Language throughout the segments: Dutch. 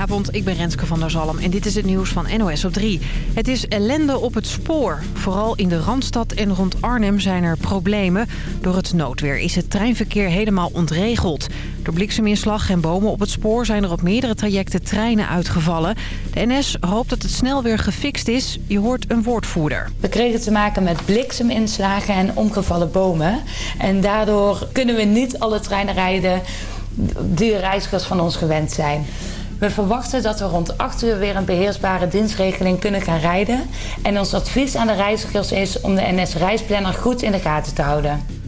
Goedenavond, ik ben Renske van der Zalm en dit is het nieuws van NOS op 3. Het is ellende op het spoor. Vooral in de Randstad en rond Arnhem zijn er problemen. Door het noodweer is het treinverkeer helemaal ontregeld. Door blikseminslag en bomen op het spoor zijn er op meerdere trajecten treinen uitgevallen. De NS hoopt dat het snel weer gefixt is. Je hoort een woordvoerder. We kregen te maken met blikseminslagen en omgevallen bomen. En daardoor kunnen we niet alle treinen rijden die reizigers van ons gewend zijn. We verwachten dat we rond 8 uur weer een beheersbare dienstregeling kunnen gaan rijden. En ons advies aan de reizigers is om de NS-reisplanner goed in de gaten te houden.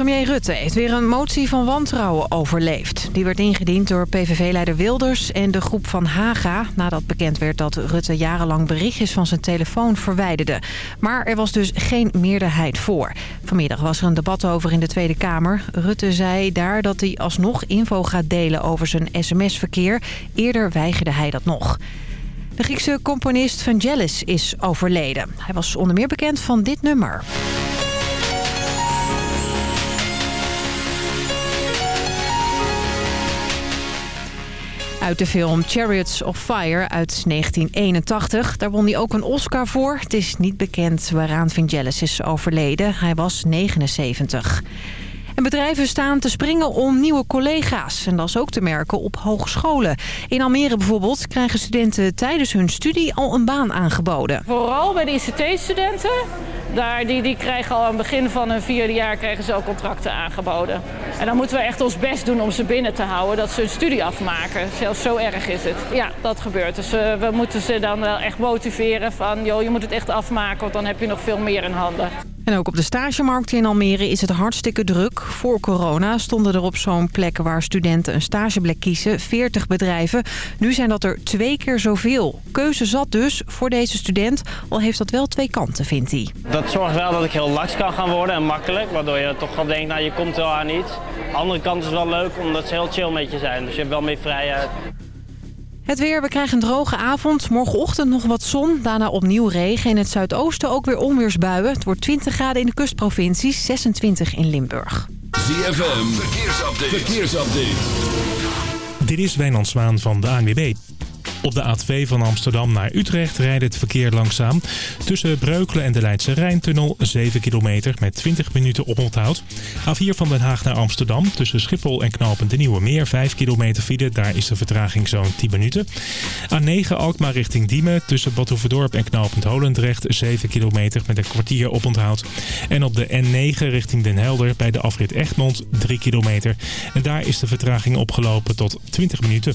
Premier Rutte heeft weer een motie van wantrouwen overleefd. Die werd ingediend door PVV-leider Wilders en de groep van Haga... nadat bekend werd dat Rutte jarenlang berichtjes van zijn telefoon verwijderde. Maar er was dus geen meerderheid voor. Vanmiddag was er een debat over in de Tweede Kamer. Rutte zei daar dat hij alsnog info gaat delen over zijn sms-verkeer. Eerder weigerde hij dat nog. De Griekse componist Vangelis is overleden. Hij was onder meer bekend van dit nummer. Uit de film Chariots of Fire uit 1981. Daar won hij ook een Oscar voor. Het is niet bekend waaraan Vangelis is overleden. Hij was 79. En bedrijven staan te springen om nieuwe collega's. En dat is ook te merken op hogescholen. In Almere bijvoorbeeld krijgen studenten tijdens hun studie al een baan aangeboden. Vooral bij de ICT-studenten. Daar, die, die krijgen al aan het begin van hun vierde jaar krijgen ze al contracten aangeboden. En dan moeten we echt ons best doen om ze binnen te houden. Dat ze hun studie afmaken. Zelfs zo erg is het. Ja, dat gebeurt. Dus uh, we moeten ze dan wel echt motiveren van... joh, je moet het echt afmaken, want dan heb je nog veel meer in handen. En ook op de stagemarkt in Almere is het hartstikke druk. Voor corona stonden er op zo'n plek waar studenten een stageplek kiezen 40 bedrijven. Nu zijn dat er twee keer zoveel. Keuze zat dus voor deze student, al heeft dat wel twee kanten, vindt hij. Dat zorgt wel dat ik heel laks kan gaan worden en makkelijk. Waardoor je toch wel denkt, nou je komt wel aan iets. De andere kant is wel leuk omdat ze heel chill met je zijn. Dus je hebt wel meer vrijheid. Het weer, we krijgen een droge avond. Morgenochtend nog wat zon, daarna opnieuw regen. In het zuidoosten ook weer onweersbuien. Het wordt 20 graden in de kustprovincies, 26 in Limburg. ZFM, verkeersupdate. verkeersupdate. Dit is Wijnand Zwaan van de ANWB. Op de A2 van Amsterdam naar Utrecht rijdt het verkeer langzaam. Tussen Breukelen en de Leidse Rijntunnel 7 kilometer met 20 minuten oponthoud. A4 van Den Haag naar Amsterdam tussen Schiphol en Knopend de Nieuwe Meer 5 kilometer file. Daar is de vertraging zo'n 10 minuten. A9 Alkmaar richting Diemen tussen Badhoevedorp en Knopend Holendrecht 7 kilometer met een kwartier oponthoud. En op de N9 richting Den Helder bij de afrit Egmond 3 kilometer. En daar is de vertraging opgelopen tot 20 minuten.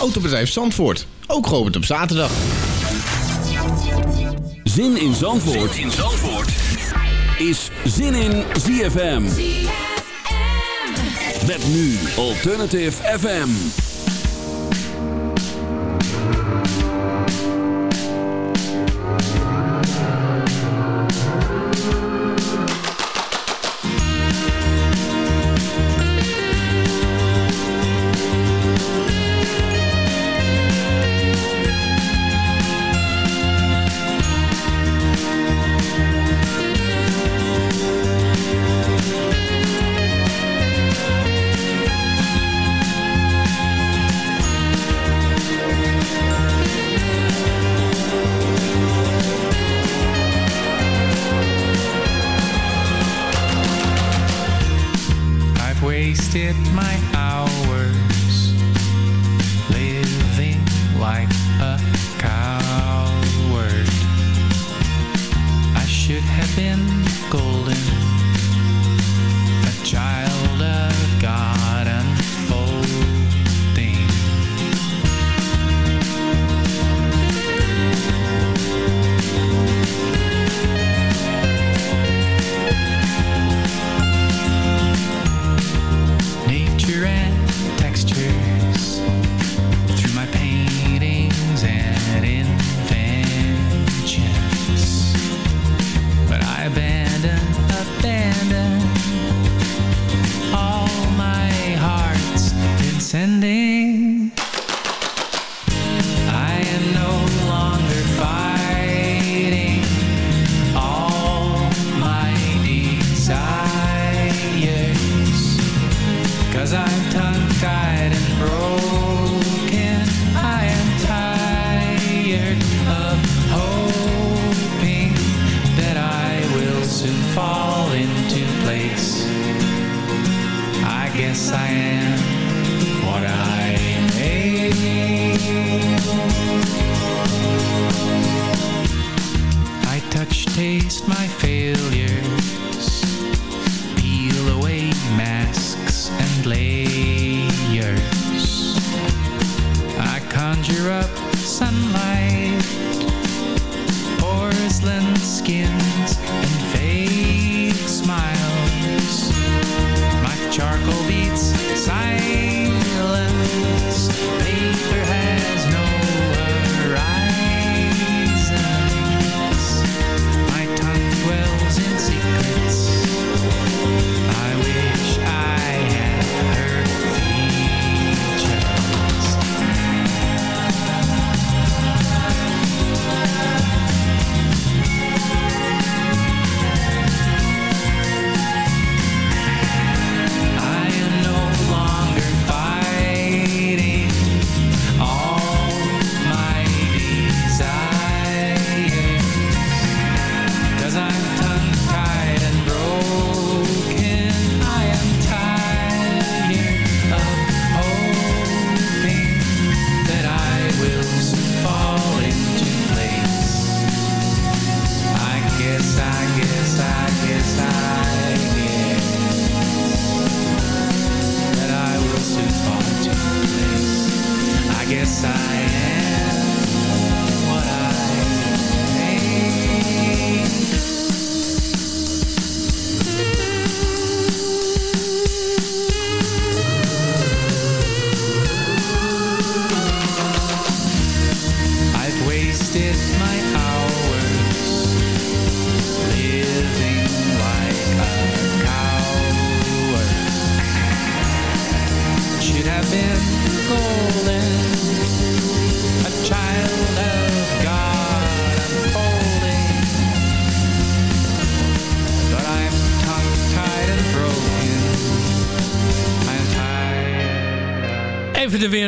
Autobedrijf Zandvoort. Ook geopend op zaterdag. Zin in Zandvoort, zin in Zandvoort. is Zin in ZFM. Met nu Alternative FM. yes I am.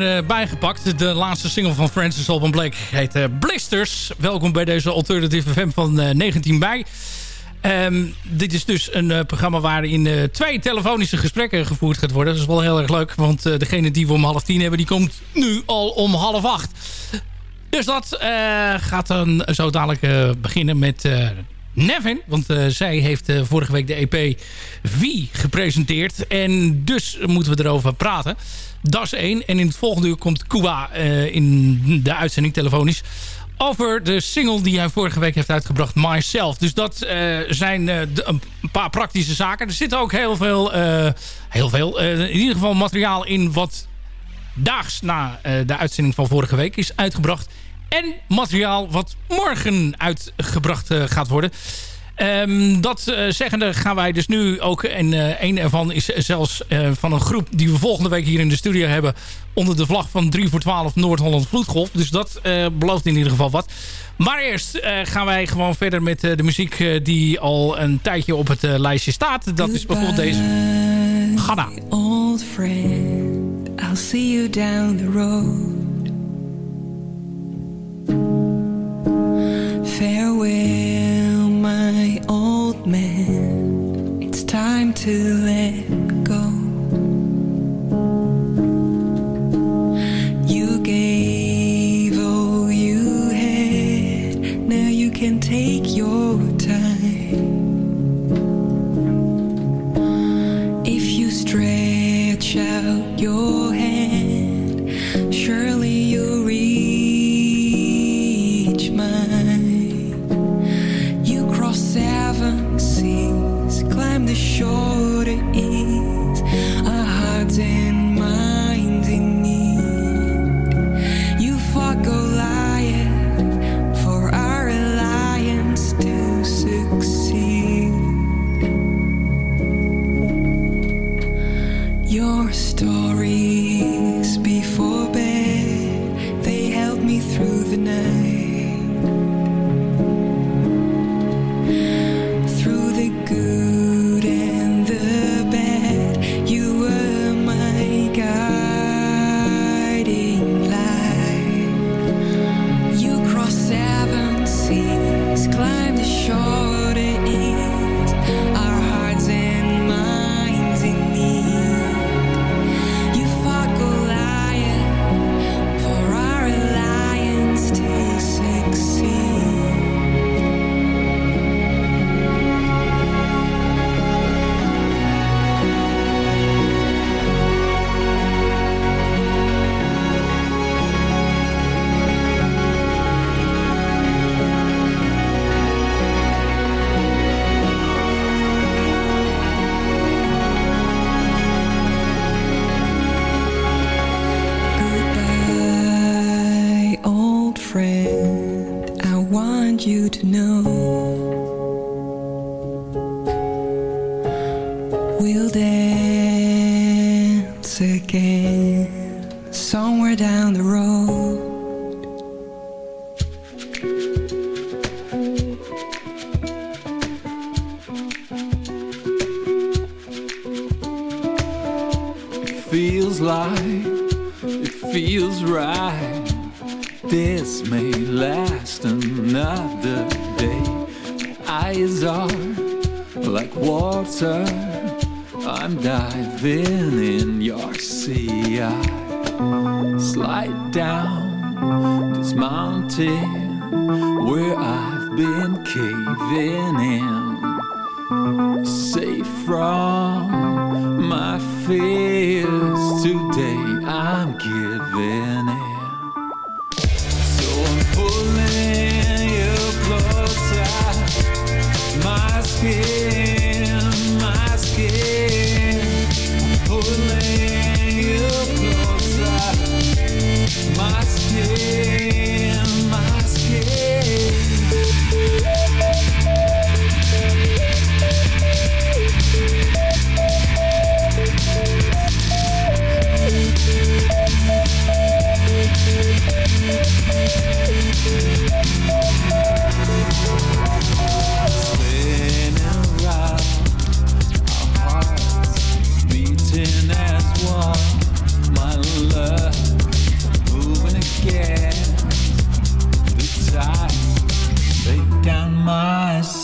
Eh, bijgepakt. De laatste single van Francis Alban Blake heet eh, Blisters. Welkom bij deze Alternative FM van eh, 19 mei. Ehm, dit is dus een eh, programma waarin eh, twee telefonische gesprekken gevoerd gaat worden. Dat is wel heel erg leuk, want eh, degene die we om half tien hebben... die komt nu al om half acht. Dus dat eh, gaat dan zo dadelijk eh, beginnen met eh, Nevin. Want eh, zij heeft eh, vorige week de EP V gepresenteerd. En dus moeten we erover praten. Dat is één. En in het volgende uur komt Kuba eh, in de uitzending telefonisch over de single die hij vorige week heeft uitgebracht, Myself. Dus dat eh, zijn eh, een paar praktische zaken. Er zit ook heel veel, heel veel in ieder geval materiaal in wat daags na de uitzending van vorige week is uitgebracht. En materiaal wat morgen uitgebracht gaat worden. Ehm, dat eh, zeggende gaan wij dus nu ook... en eh een ervan is zelfs eh, van een groep die we volgende week hier in de studio hebben... onder de vlag van 3 voor 12 Noord-Holland Vloedgolf. Dus dat belooft in ieder geval wat. Maar eerst gaan wij gewoon verder met de muziek... die al een tijdje op het lijstje staat. Dat is bijvoorbeeld deze. Ghana. Old friend, I'll see you down the road. Farewell, man. It's time to let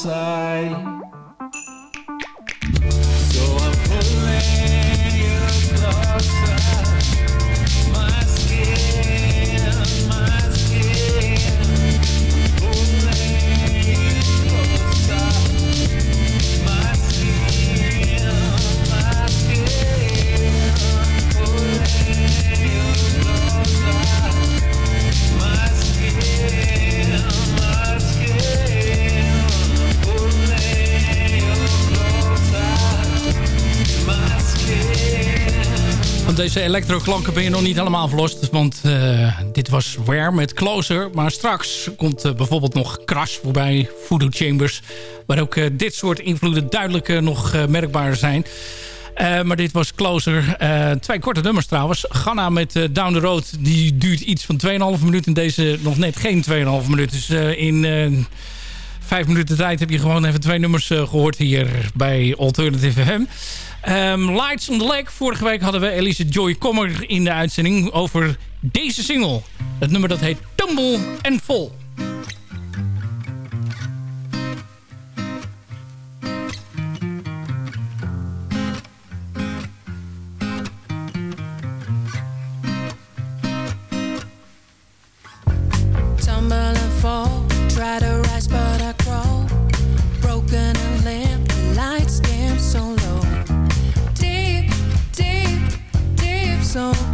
outside. deze elektroklanken ben je nog niet helemaal verlost. Want eh, dit was Ware met Closer. Maar straks komt eh, bijvoorbeeld nog Crash voorbij. Voodoo Chambers. Waar ook eh, dit soort invloeden duidelijk nog merkbaar zijn. maar dit was Closer. twee korte nummers trouwens. Ghana met Down the Road. Die duurt iets van 2,5 minuten. Deze nog net geen 2,5 minuten. Dus in vijf minuten tijd heb je gewoon even twee nummers gehoord hier bij Alternative FM. Um, Lights on the Lake. Vorige week hadden we Elise Joy Kommer in de uitzending over deze single. Het nummer dat heet Tumble and Fall. song.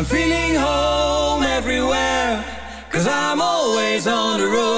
I'm feeling home everywhere, cause I'm always on the road.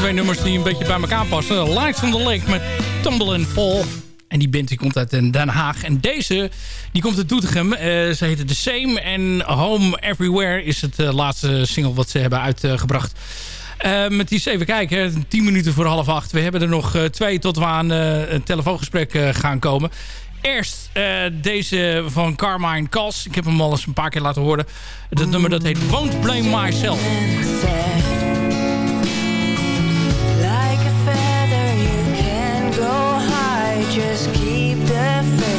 twee nummers die een beetje bij elkaar passen. Lights on the Lake met Tumble and Fall. En die band die komt uit Den Haag. En deze die komt uit Doetinchem. Uh, ze heette The Same. En Home Everywhere is het eh, laatste single wat ze hebben uitgebracht. Eh, met het is even kijken, tien minuten voor half acht. We hebben er nog eh, twee tot we aan eh, een telefoongesprek gaan komen. Eerst deze van Carmine Kals. Ik heb hem al eens een paar keer laten horen. Dat nummer dat heet Won't Blame Myself. Just keep the faith.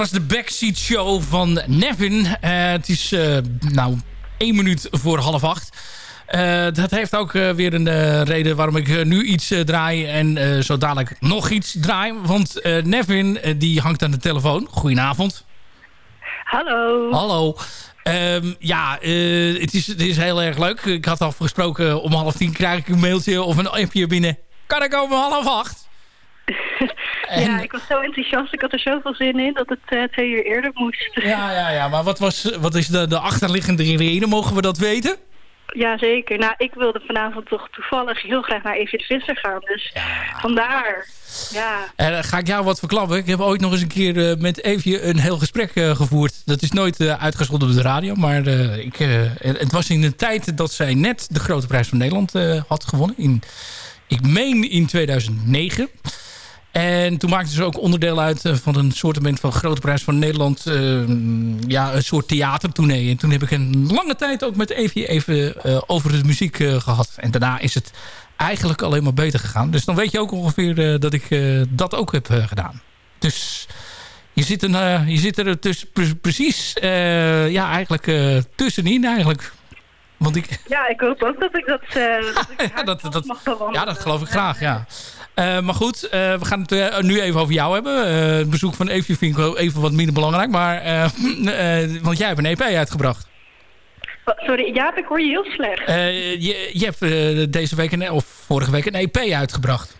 Was de Backseat Show van Nevin. Eh, het is uh, nou één minuut voor half acht. Uh, dat heeft ook weer een reden waarom ik nu iets draai en zo dadelijk nog iets draai. Want Nevin die hangt aan de telefoon. Goedenavond. Hallo. Hallo. Um, ja, het, is, het is heel erg leuk. Ik had afgesproken om half tien krijg ik een mailtje of een appje binnen. Kan ik om half acht? Ja, ik was zo enthousiast. Ik had er zoveel zin in dat het uh, twee uur eerder moest. Ja, ja, ja. Maar wat, was, wat is de, de achterliggende reden? Mogen we dat weten? Jazeker. Nou, ik wilde vanavond toch toevallig heel graag naar Evie de Visser gaan. Dus vandaar. Ja. En uh, ga ik jou wat verklappen. Ik heb ooit nog eens een keer uh, met Evie een heel gesprek uh, gevoerd. Dat is nooit uitgezonden op de radio. Maar ik, het was in een tijd dat zij net de Grote Prijs van Nederland had gewonnen. In, ik meen in 2009. En toen maakten ze ook onderdeel uit eh, van een soort van Grote Prijs van Nederland. Uh, ja, een soort theatertournee. En toen heb ik een lange tijd ook met Evie even uh, over de muziek uh, gehad. En daarna is het eigenlijk alleen maar beter gegaan. Dus dan weet je ook ongeveer dat ik dat ook heb gedaan. Dus je zit, een, je zit er tussen, precies ja, eigenlijk tussenin eigenlijk. Want ik... Ja, ik hoop ook dat ik dat, dat, ik ja, dat, dat mag Ja, dat geloof ik graag, ja. Uh, maar goed, uh, we gaan het uh, nu even over jou hebben. het bezoek van Evie vind ik wel even wat minder belangrijk. Maar, want jij hebt een EP uitgebracht. Sorry, Jaap, ik hoor je heel slecht. je, je hebt deze week, een, of vorige week, een EP uitgebracht.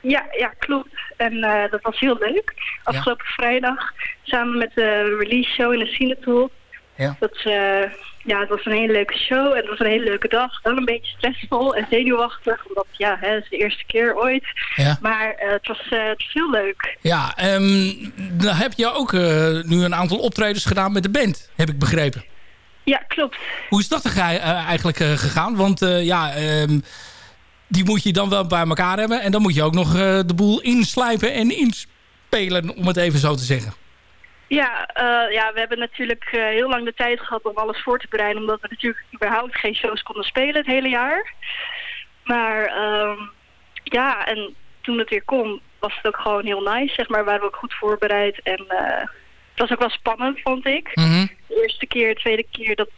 Ja, ja klopt. En dat was heel leuk. Afgelopen ja. vrijdag, samen met de release show in de Cinetool. Ja. Dat, ja, het was een hele leuke show en het was een hele leuke dag. Wel een beetje stressvol en zenuwachtig, omdat ja, hè, het is de eerste keer ooit. Ja. Maar uh, het, was, uh, het was heel leuk. Ja, um, dan heb je ook uh, nu een aantal optredens gedaan met de band, heb ik begrepen. Ja, klopt. Hoe is dat er eigenlijk gegaan? Want ja, um, die moet je dan wel bij elkaar hebben. En dan moet je ook nog de boel inslijpen en inspelen, om het even zo te zeggen. Ja, uh, ja, we hebben natuurlijk uh, heel lang de tijd gehad om alles voor te bereiden. Omdat we natuurlijk überhaupt geen shows konden spelen het hele jaar. Maar uh, ja, en toen het weer kon, was het ook gewoon heel nice. Zeg maar, waren we ook goed voorbereid. En uh, het was ook wel spannend, vond ik. Mm -hmm. De eerste keer, de tweede keer, dat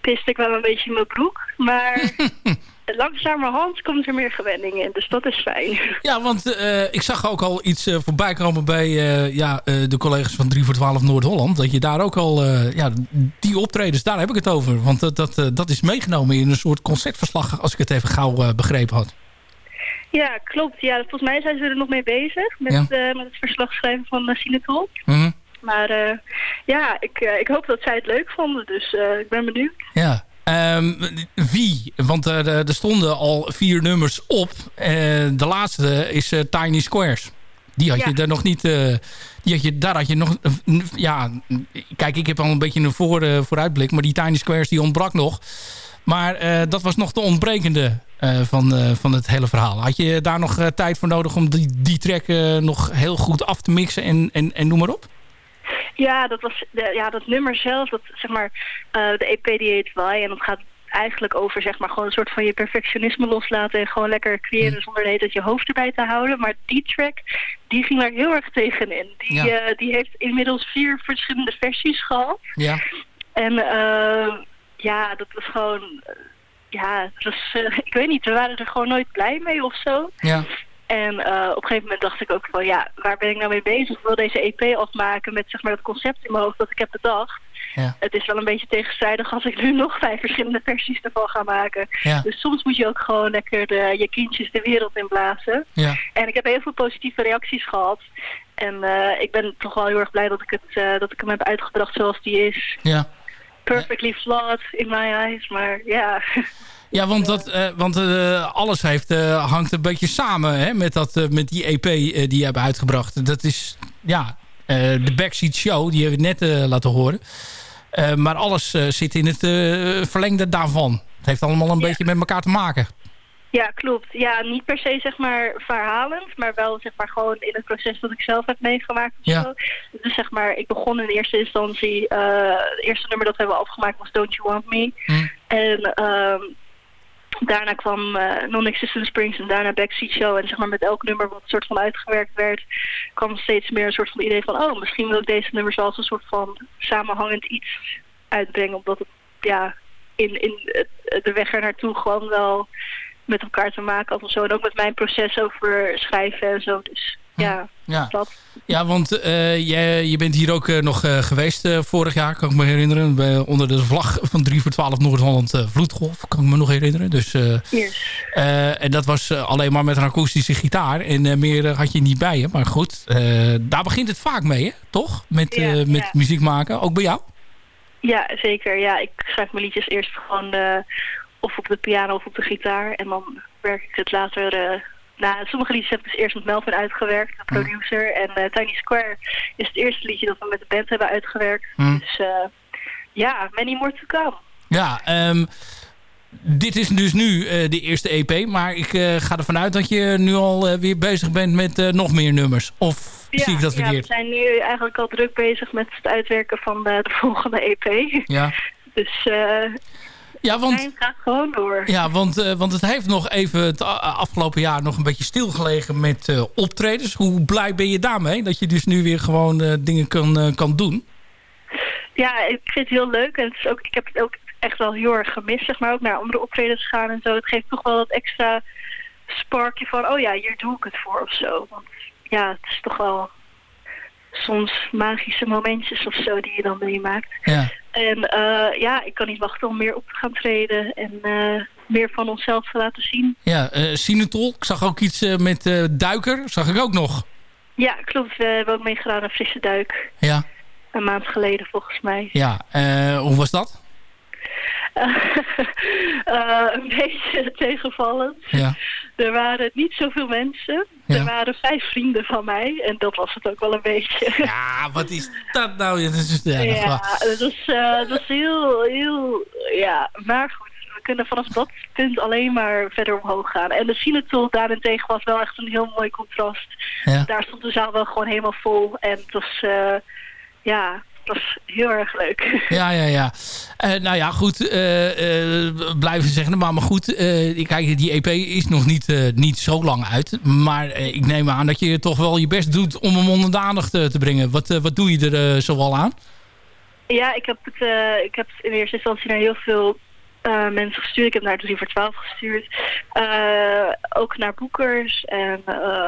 piste ik wel een beetje in mijn broek. Maar langzamerhand komt er meer gewenning in. Dus dat is fijn. Ja, want uh, ik zag ook al iets uh, voorbij komen bij uh, ja, de collega's van 3 voor 12 Noord-Holland. Dat je daar ook al, ja, die optredens, daar heb ik het over. Want dat, dat, dat is meegenomen in een soort concertverslag, als ik het even gauw begrepen had. Ja, klopt. Ja, volgens mij zijn ze er nog mee bezig met, ja. met het verslag schrijven van Cinetol. Mm -hmm. Maar ja, ik, ik hoop dat zij het leuk vonden. Dus ik ben benieuwd. Ja, Um, wie? Want er, er, stonden al vier nummers op. Uh, de laatste is uh, Tiny Squares. Die had ja. je daar nog niet... Uh, die had je, daar had je nog... ja, kijk, ik heb al een beetje een voor, vooruitblik. Maar die Tiny Squares die ontbrak nog. Maar dat was nog de ontbrekende van, van het hele verhaal. Had je daar nog tijd voor nodig om die, die track nog heel goed af te mixen en, en, en noem maar op? Ja, dat was de, ja, dat nummer zelf, dat zeg maar uh, de EP die heet Why en dat gaat eigenlijk over zeg maar gewoon een soort van je perfectionisme loslaten en gewoon lekker creëren mm. zonder de hele je hoofd erbij te houden. Maar die track, die ging daar heel erg tegenin. Die, ja. uh, die heeft inmiddels vier verschillende versies gehad. Ja. En uh, ja, dat was gewoon, ja, dat was, ik weet niet, we waren er gewoon nooit blij mee of zo. Ja. En uh, op een gegeven moment dacht ik ook van ja, waar ben ik nou mee bezig? Ik wil deze EP afmaken met zeg maar dat concept in mijn hoofd dat ik heb bedacht. Ja. Het is wel een beetje tegenstrijdig als ik nu nog vijf verschillende versies ervan ga maken. Ja. Dus soms moet je ook gewoon lekker de, je kindjes de wereld in blazen. Ja. En ik heb heel veel positieve reacties gehad. En uh, ik ben toch wel heel erg blij dat ik, het, uh, dat ik hem heb uitgebracht zoals die is. Ja. Perfectly flawed in my eyes, maar ja... Ja, want, dat, uh, want uh, alles heeft, uh, hangt een beetje samen hè, met, dat, met die EP die je hebt uitgebracht. Dat is ja, de Backseat Show, die heb ik net laten horen. maar alles zit in het verlengde daarvan. Het heeft allemaal een ja. beetje met elkaar te maken. Ja, klopt. Ja, niet per se zeg maar verhalend, maar wel zeg maar gewoon in het proces dat ik zelf heb meegemaakt. Ja. Zo. Dus zeg maar, ik begon in eerste instantie, het eerste nummer dat we hebben afgemaakt was Don't You Want Me. Hm. En um, daarna kwam uh, Non-Existent Springs en daarna Backseat Show. En zeg maar met elk nummer wat soort van uitgewerkt werd, kwam steeds meer een soort van idee van... oh, misschien wil ik deze nummers als een soort van samenhangend iets uitbrengen. Omdat het ja, in, in de weg er naartoe gewoon wel met elkaar te maken had of zo. En ook met mijn proces over schrijven en zo. Dus ja, ja. Ja, want uh, je, je bent hier ook uh, nog uh, geweest vorig jaar, kan ik me herinneren. Bij, onder de vlag van 3 voor 12 Noord-Holland Vloedgolf, kan ik me nog herinneren. Dus, yes. en dat was alleen maar met een akoestische gitaar. En meer had je niet bij je. Maar goed, daar begint het vaak mee, hè? toch? Met, Ja, met ja. muziek maken, ook bij jou? Ja, zeker. Ja, ik schrijf mijn liedjes eerst gewoon eh, of op de piano of op de gitaar. En dan werk ik het later... eh nou, sommige liedjes heb ik dus eerst met Melvin uitgewerkt, de producer. En eh, Tiny Square is het eerste liedje dat we met de band hebben uitgewerkt. Hm. Dus eh, ja, many more to come. Ja, ehm, dit is dus nu eh, de eerste EP. Maar ik ga ervan uit dat je nu al weer bezig bent met nog meer nummers. Of Ja, zie ik dat ja, we verkeerd? zijn nu eigenlijk al druk bezig met het uitwerken van eh, de volgende EP. Ja. Dus eh Ja, want- het gaat gewoon door. Ja, want, eh, want het heeft nog even het a- afgelopen jaar nog een beetje stilgelegen met eh, optredens. Hoe blij ben je daarmee? Dat je dus nu weer gewoon eh, dingen kan, eh, kan doen? Ja, ik vind het heel leuk. En het is ook, ik heb het ook echt wel heel erg gemist, zeg maar. Ook naar andere optredens gaan en zo. Het geeft toch wel dat extra sparkje van... oh ja, hier doe ik het voor of zo. Want ja, het is toch wel soms magische momentjes of zo die je dan meemaakt. Ja. En eh, ja, ik kan niet wachten om meer op te gaan treden. En eh, meer van onszelf te laten zien. Ja, Sinatol. Ik zag ook iets met Duiker. Zag ik ook nog. Ja, klopt. We hebben ook meegedaan aan Frisse Duik. Ja. Een maand geleden volgens mij. Ja, hoe was dat? Eh, een beetje tegenvallend. Ja. Er waren niet zoveel mensen. Ja. Er waren vijf vrienden van mij. En dat was het ook wel een beetje. Ja, wat is dat nou? Ja, dat is, ja, dat is dat is, eh, dat is heel, heel... Ja, maar goed. We kunnen vanaf dat punt alleen maar verder omhoog gaan. En de Sinatol daarentegen was wel echt een heel mooi contrast. Ja. Daar stond de zaal wel gewoon helemaal vol. En het was... eh, ja, het was heel erg leuk. Ja, ja, ja. Eh, nou ja, goed. eh, eh, blijven zeggen. Maar, maar goed, kijk, die EP is nog niet, niet zo lang uit. Maar ik neem aan dat je toch wel je best doet om hem onder de aandacht te brengen. Wat, wat doe je er zoal aan? Ja, ik heb het, ik heb het in eerste instantie naar heel veel mensen gestuurd. Ik heb naar 3 voor 12 gestuurd. Ook naar boekers en eh,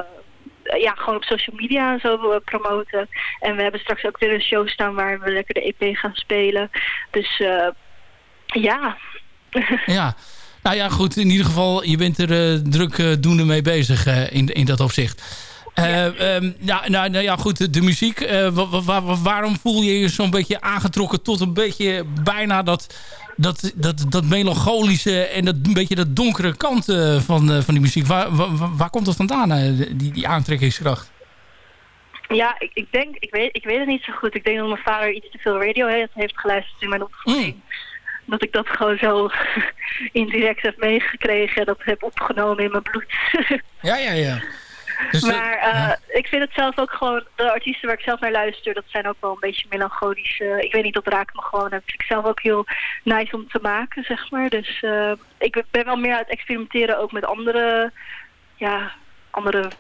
ja, gewoon op social media en zo eh, promoten. En we hebben straks ook weer een show staan waar we lekker de EP gaan spelen. Dus eh, ja. Ja. Nou ja, goed. In ieder geval, je bent er eh, druk eh, doende mee bezig eh, in, in dat opzicht. Ja, nou, nou ja, goed. De muziek. eh, wa- wa- wa- waarom voel je je zo'n beetje aangetrokken tot een beetje bijna dat, dat, dat, dat melancholische en dat een beetje dat donkere kant eh, van, van die muziek? Waar, waar, komt dat vandaan, die, die aantrekkingskracht? Ja, ik, ik denk, ik weet, ik weet het niet zo goed. Ik denk dat mijn vader iets te veel radio heeft, heeft geluisterd in mijn opvoeding. Dat ik dat gewoon zo indirect heb meegekregen. Dat heb opgenomen in mijn bloed. Ja, ja, ja. Dus, eh, maar eh, ik vind het zelf ook gewoon, de artiesten waar ik zelf naar luister, dat zijn ook wel een beetje melancholische. ik weet niet, dat raakt me gewoon. Dat vind ik zelf ook heel nice om te maken, zeg maar. Dus eh, ik ben wel meer aan het experimenteren ook met andere, ja, andere,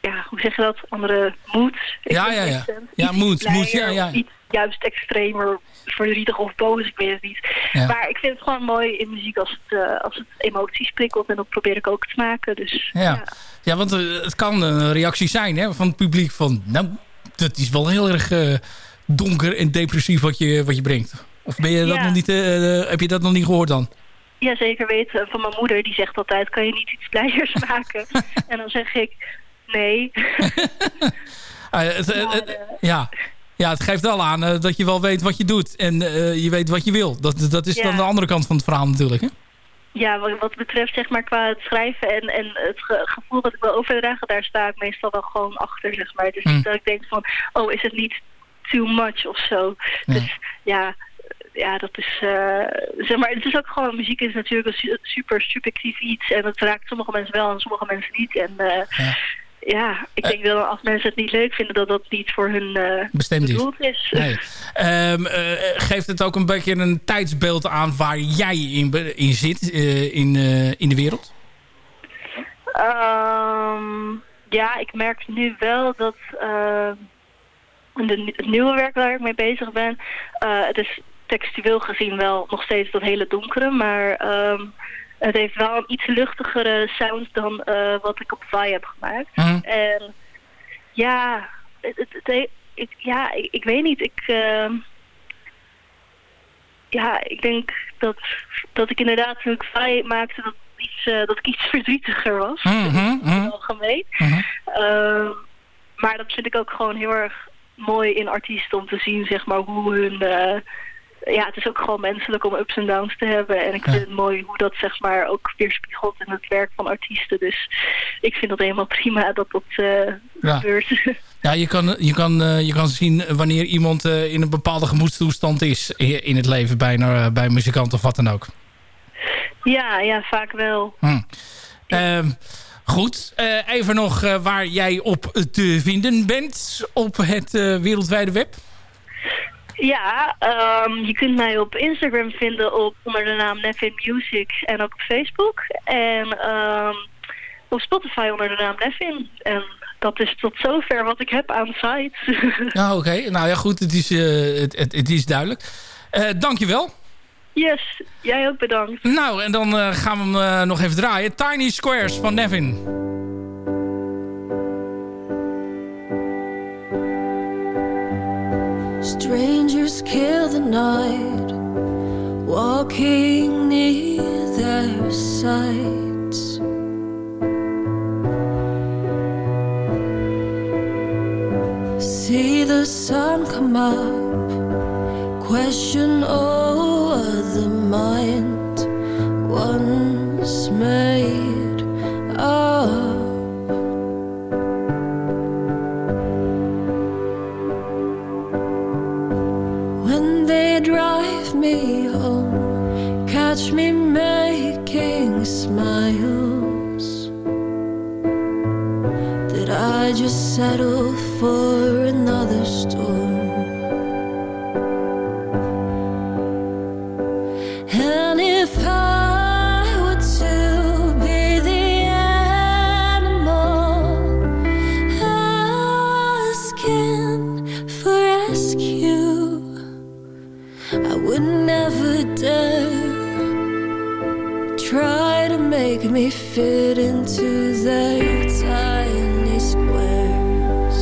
ja, hoe zeg je dat? Andere moods. Ja, ja, ja. Ja, moods, moods, ja, ja. Juist extremer verdrietig of boos, ik weet het niet. Ja. Maar ik vind het gewoon mooi in muziek als het, eh, als het emoties prikkelt. En dat probeer ik ook te maken. Dus Ja, ja want eh, het kan een reactie zijn hè, van het publiek van... nou, dat is wel heel erg eh, donker en depressief wat je, wat je brengt. Of ben je dat Ja. nog niet, heb je dat nog niet gehoord dan? Ja, zeker weten. Van mijn moeder, die zegt altijd, kan je niet iets blijers maken? en dan zeg ik, nee. Ah, het, het- het- ja. Ja, het geeft wel aan eh, dat je wel weet wat je doet. En eh, je weet wat je wil. Dat, dat is Ja. dan de andere kant van het verhaal natuurlijk. Hè? Ja, wat, wat betreft zeg maar qua het schrijven en, en het ge- gevoel dat ik wil overdragen, daar sta ik meestal wel gewoon achter, zeg maar. Dus niet dat ik denk van, oh, is het niet too much of zo. Dus ja, ja, dat is, eh, zeg maar, het is ook gewoon, muziek is natuurlijk een su- super subjectief iets en het raakt sommige mensen wel en sommige mensen niet. En ja, ik denk dat als mensen het niet leuk vinden... dat dat niet voor hun eh Bestemd is. bedoeld is. Nee. Ehm, eh, geeft het ook een beetje een tijdsbeeld aan waar jij in, in zit eh, in, eh, in de wereld? Ehm, ja, ik merk nu wel dat eh, de, het nieuwe werk waar ik mee bezig ben, eh, het is textueel gezien wel nog steeds dat hele donkere, maar ehm, het heeft wel een iets luchtigere sound dan eh, wat ik op Vi heb gemaakt. Mhm. En ja, het, het, het he- ik, ja ik, ik weet niet, ik... ehm, ja, ik denk dat, dat ik inderdaad toen ik Vi maakte, dat, iets, eh, dat ik iets verdrietiger was. Mhm. het algemeen. Mhm. Ehm, maar dat vind ik ook gewoon heel erg mooi in artiesten om te zien, zeg maar, hoe hun... ja, het is ook gewoon menselijk om ups en downs te hebben. En ik vind het mooi hoe dat, zeg maar, ook weerspiegelt in het werk van artiesten. Dus ik vind dat helemaal prima dat dat eh, Ja. gebeurt. Ja, je kan, je, kan, eh, je kan zien wanneer iemand eh, in een bepaalde gemoedstoestand is in het leven bij, een, bij een muzikant of wat dan ook. ja, ja, vaak wel. Hm. Ehm, goed, even nog waar jij op te vinden bent op het wereldwijde web. Ja, ehm, je kunt mij op Instagram vinden op, onder de naam Nevin Music en ook op Facebook. En ehm, op Spotify onder de naam Nevin. En dat is tot zover wat ik heb aan sites. Nou, oké. Nou ja, goed. Het is, eh, het, het, het is duidelijk. Eh dankjewel. yes, jij ook bedankt. Nou, en dan eh, gaan we hem nog even draaien. Tiny Squares van Nevin. Strangers kill the night, walking near their sights. See the sun come up, question all the mind once made me home, catch me making smiles. Did I just settle for another storm? Me fit into their tiny squares.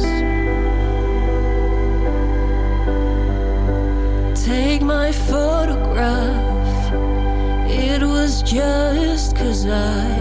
Take my photograph. It was just cause I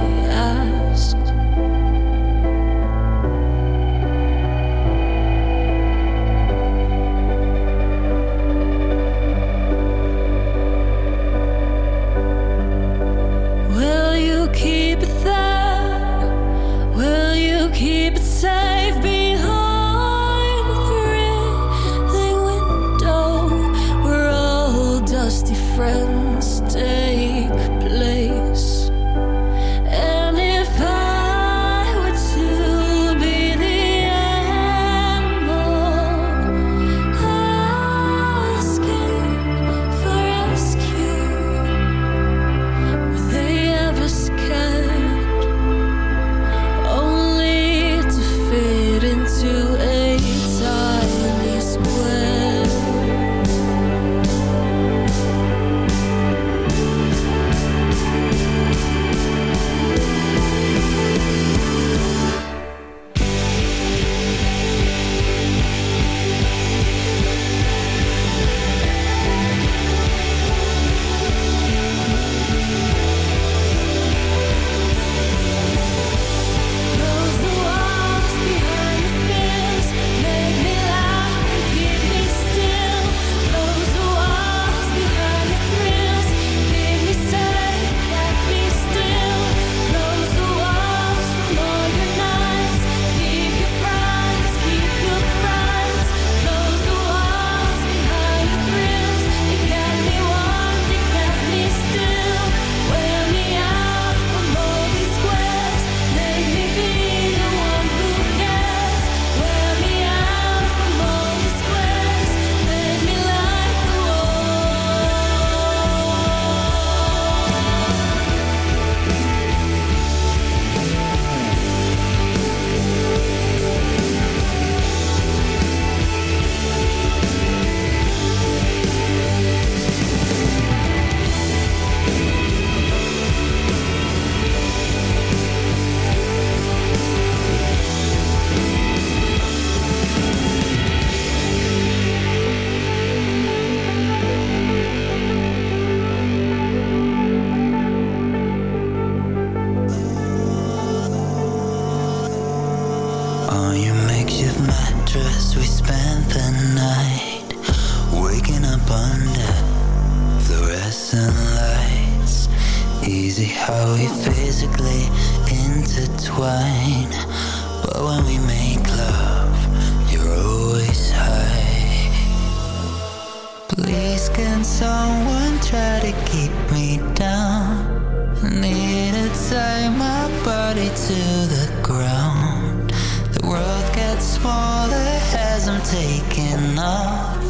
I'm taking off.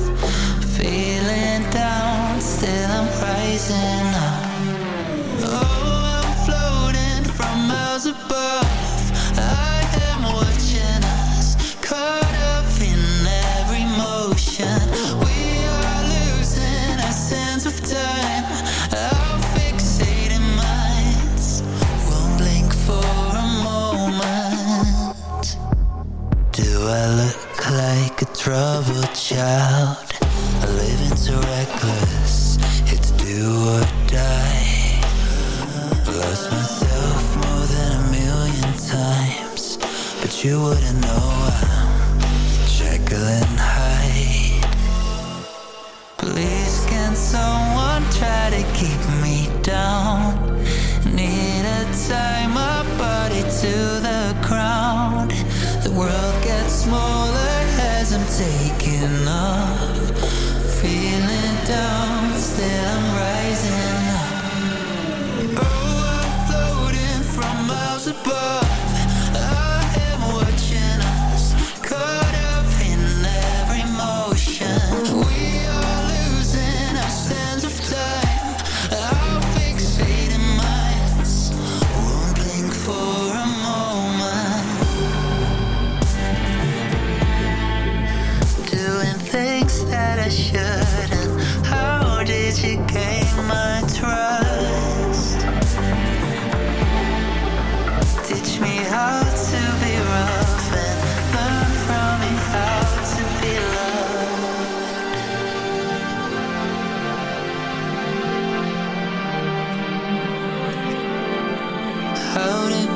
Feeling down, still I'm rising up. Troubled child? I live into reckless. It's do or die. Lost myself more than a million times, but you wouldn't out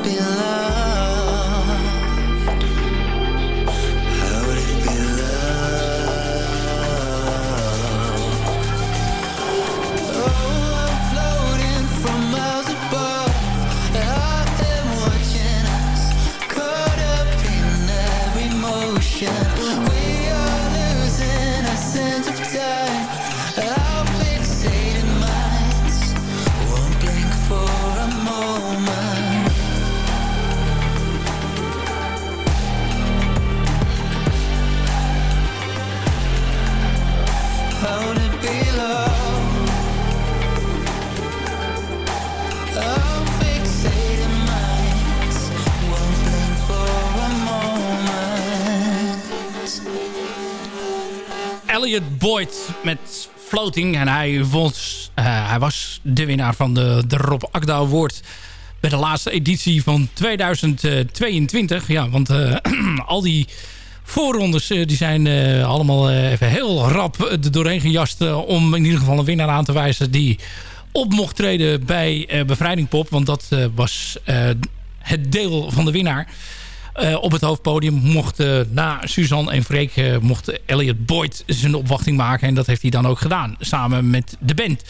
Elliot Boyd met Floating. En hij, was, eh, hij was de winnaar van de, de Rob Akda Award... bij de laatste editie van 2022. Ja, want eh, al die voorrondes eh, die zijn allemaal even heel rap doorheen gejast... om in ieder geval een winnaar aan te wijzen... die op mocht treden bij Bevrijding Pop. Want dat was het deel van de winnaar. Eh, op het hoofdpodium mocht eh, na Suzanne en Freek... eh, mocht Elliot Boyd zijn opwachting maken. En dat heeft hij dan ook gedaan, samen met de band.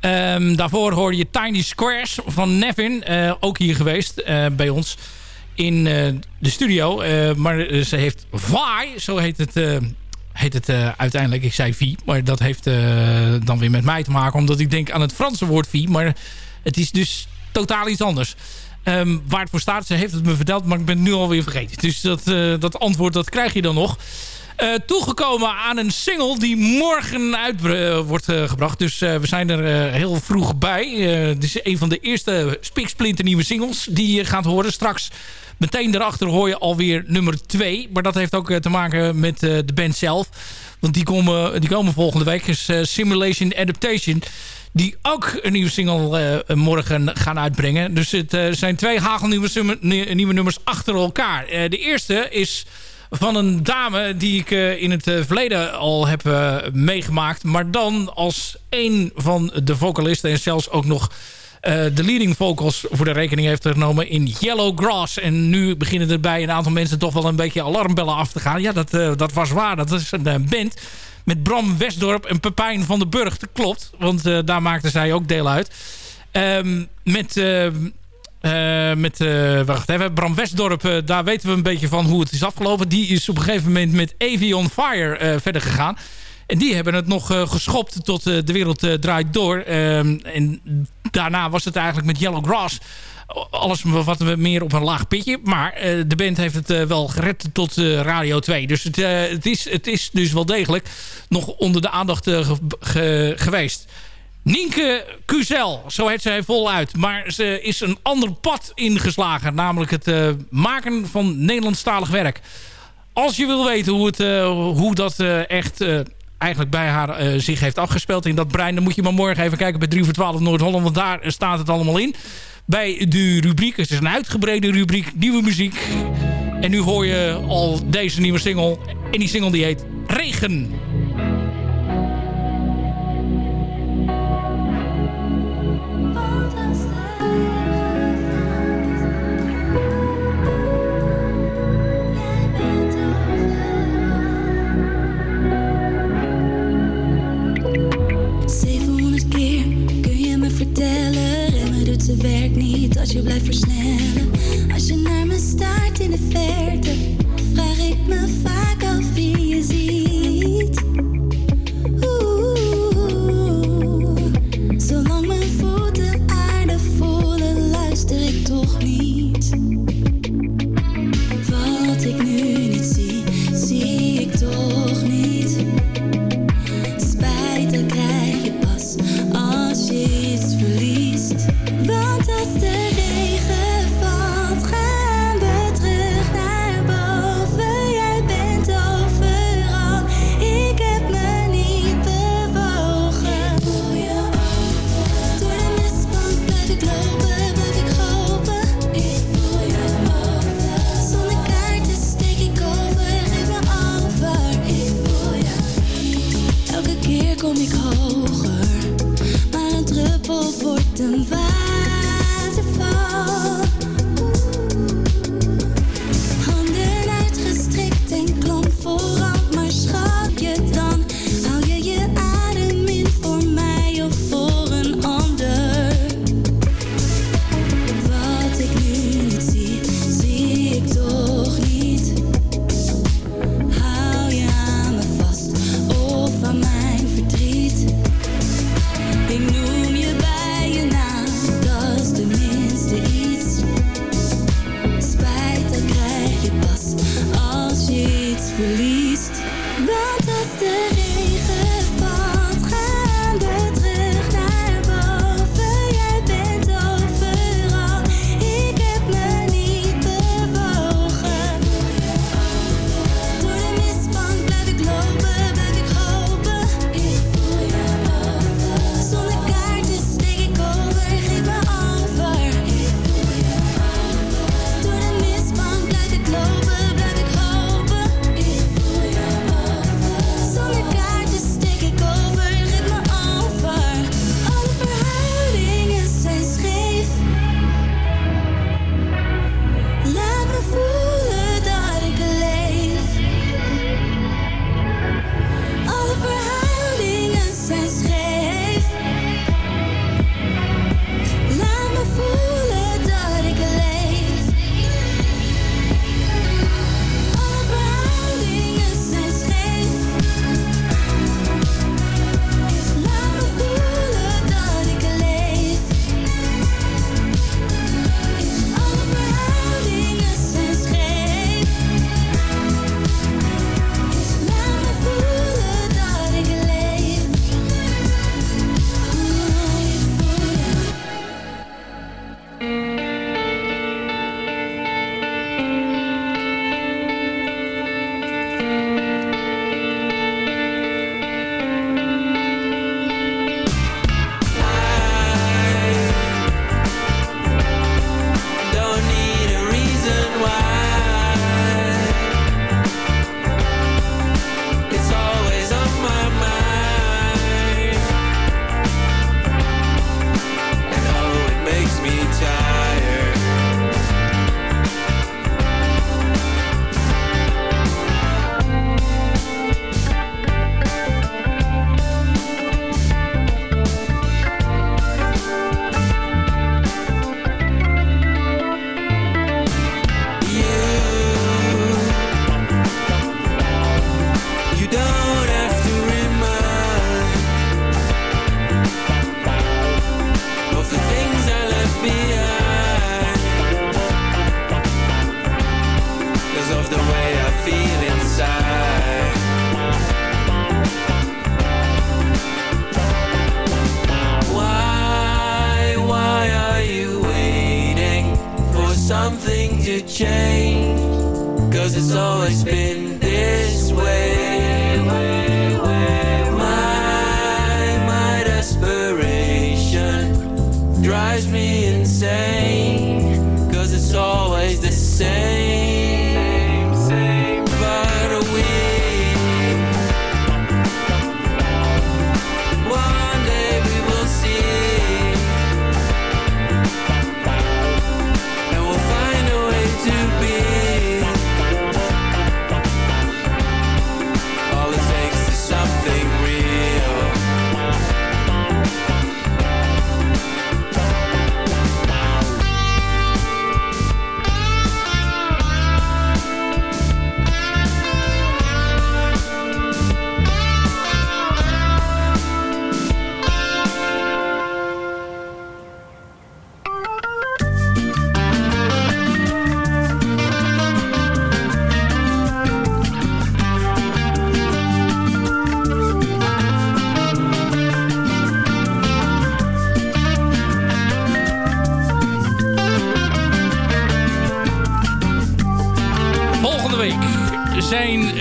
Ehm, daarvoor hoorde je Tiny Squares van Nevin. ook hier geweest bij ons in de studio. Maar ze heeft Vi, zo heet het, heet het uiteindelijk. Ik zei Vi, maar dat heeft dan weer met mij te maken. Omdat ik denk aan het Franse woord Vi. Maar het is dus totaal iets anders. Ehm, waar het voor staat, ze heeft het me verteld, maar ik ben het nu alweer vergeten. Dus dat, eh, dat antwoord, dat krijg je dan nog. Eh, toegekomen aan een single die morgen uit eh, wordt gebracht. Dus we zijn er heel vroeg bij. Dit is een van de eerste spiksplinter nieuwe singles die je gaat horen. Straks meteen daarachter hoor je alweer nummer 2. Maar dat heeft ook te maken met de band zelf. Want die komen, die komen volgende week. is eh, Simulation Adaptation die ook een nieuwe single eh, morgen gaan uitbrengen. Dus het eh, zijn twee hagelnieuwe nieuwe nummers achter elkaar. Eh, de eerste is van een dame die ik in het verleden al heb meegemaakt. Maar dan als een van de vocalisten en zelfs ook nog de leading vocals voor de rekening heeft genomen in Yellow Grass. En nu beginnen er bij een aantal mensen toch wel een beetje alarmbellen af te gaan. Ja, dat, dat was waar. Dat is een eh, band met Bram Westdorp en Pepijn van den Burg. Dat klopt, want eh, daar maakten zij ook deel uit. Ehm, met... eh, met wacht even, Bram Westdorp, daar weten we een beetje van hoe het is afgelopen. Die is op een gegeven moment met Avi on Fire verder gegaan. En die hebben het nog eh, geschopt tot de wereld draait door. Ehm, en daarna was het eigenlijk met Yellow Grass alles wat we meer op een laag pitje. Maar eh, de band heeft het eh, wel gered tot eh, Radio 2. Dus het, het, is, het is dus wel degelijk nog onder de aandacht ge- ge- geweest. Nienke Kuzel, zo heet zij voluit. Maar ze is een ander pad ingeslagen. Namelijk het maken van Nederlandstalig werk. Als je wil weten hoe, het, hoe dat echt eigenlijk bij haar zich heeft afgespeeld in dat brein... dan moet je maar morgen even kijken bij 3 voor 12 Noord-Holland. Want daar staat het allemaal in. Bij de rubriek, het is een uitgebreide rubriek, nieuwe muziek. En nu hoor je al deze nieuwe single. En die single die heet Regen. fantastic.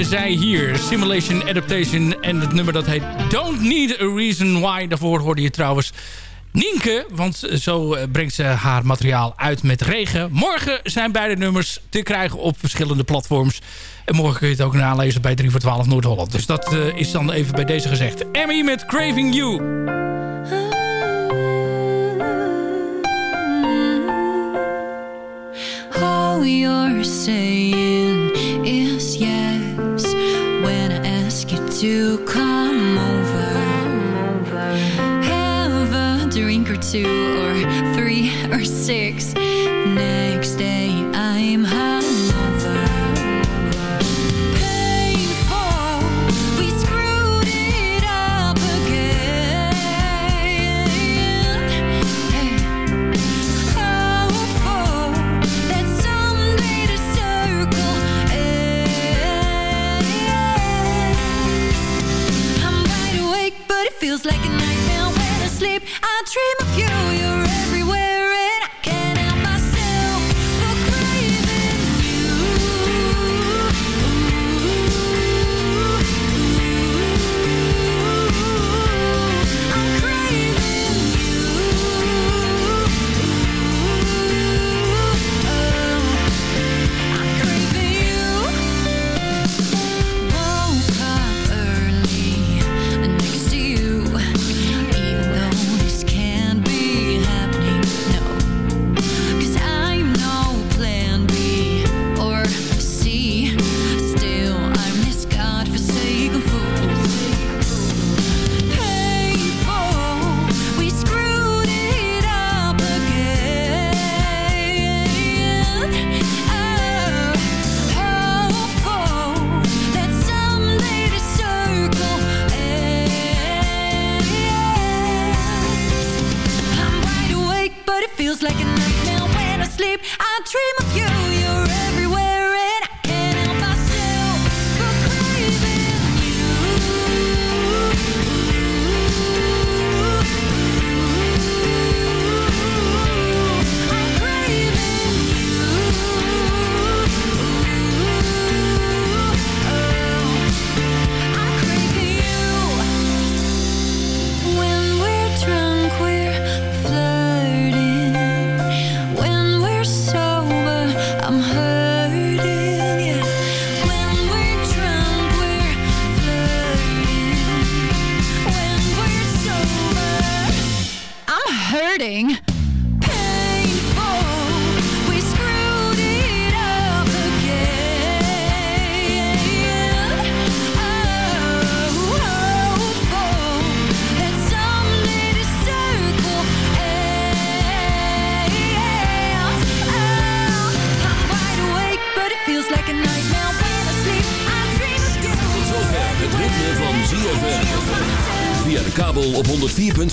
zij hier. Simulation Adaptation. En het nummer dat heet Don't Need a Reason Why. Daarvoor hoorde je trouwens Nienke. Want zo eh, brengt ze haar materiaal uit met regen. Morgen zijn beide nummers te krijgen op verschillende platforms. En morgen kun je het ook nalezen bij 3 voor 12 Noord-Holland. Dus dat eh, is dan even bij deze gezegd. Emmy met Craving You. to come over. Have a drink or two, or three, or six.